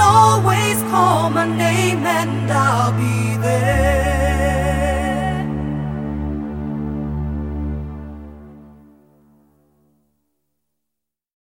always call my name and I'll be there.